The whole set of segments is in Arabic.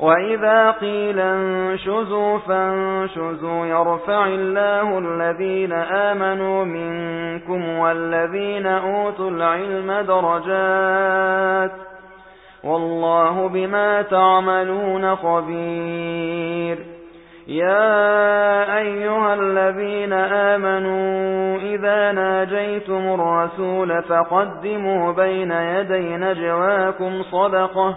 وإذا قيل انشزوا فانشزوا يرفع الله الذين آمنوا منكم والذين أوتوا العلم درجات والله بما تعملون خبير يا أيها الذين آمنوا إذا ناجيتم الرسول فقدموا بين يدي نجواكم صدقه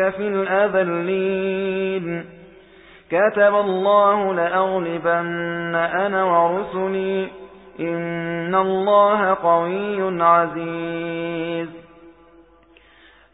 في الأذلين. كتب الله لأغلبن أنا ورسلي. إن الله قوي عزيز.